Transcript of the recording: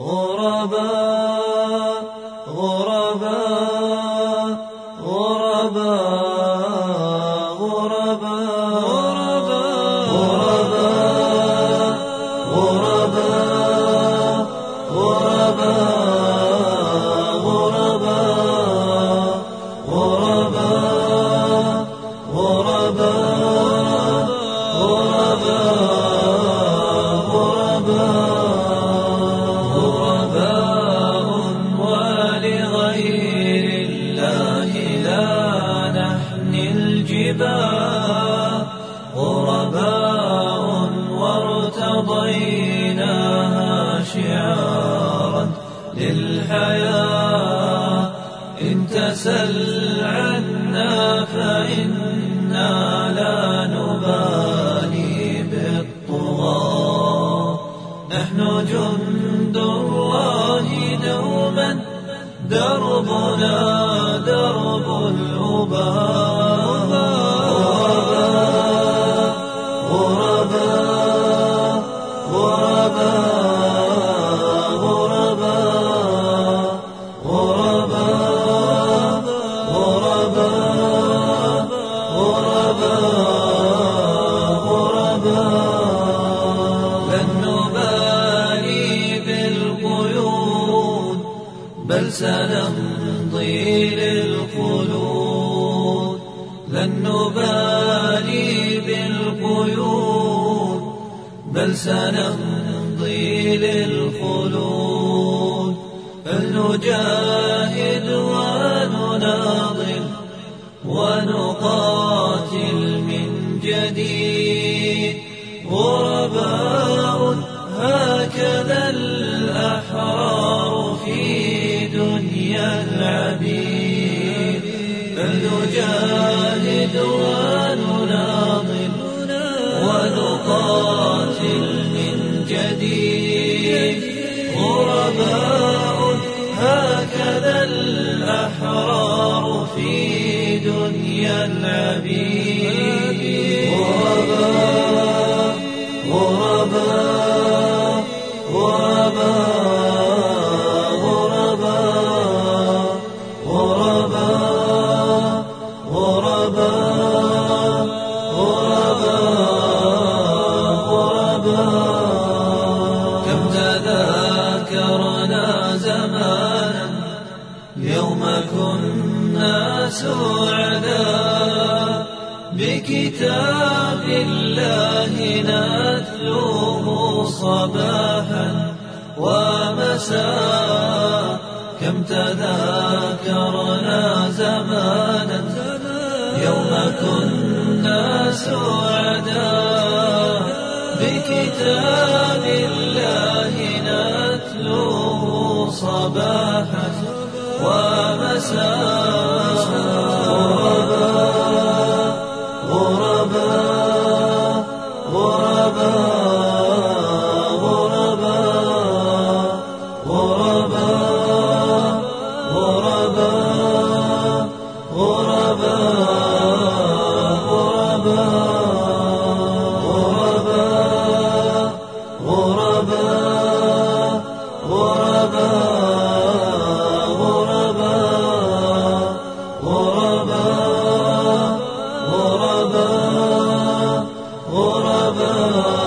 غرباء غرباء غرباء غرباء غرباء غرباء وارتضيناها شعارا للحياة. إن تسل عنا فإنا لا نبالي بالطغاة. نحن جند الله دوما. دربنا درب الأباء غرباء غرباء غرباء غرباء غرباء لن نبالي بالقيود بل سنمضي للخلود. لن نبالي بالقيود بل سنمضي للخلود فلنجاهد ونناضل ونقاتل من جديد. جديد غرباء هكذا الأحرار في دنيا العبيد. غرباء غرباء غرباء غرباء غرباء غرباء كنا سعدا بكتاب الله نتلوه صباحا ومساء. كم تذاكرنا زمانا. يوم كنا سعدا بكتاب الله نتلوه صباحا ومساء غرباء غرباء غرباء غرباء غرباء غرباء غرباء غرباء غرباء غرباء غرباء lover.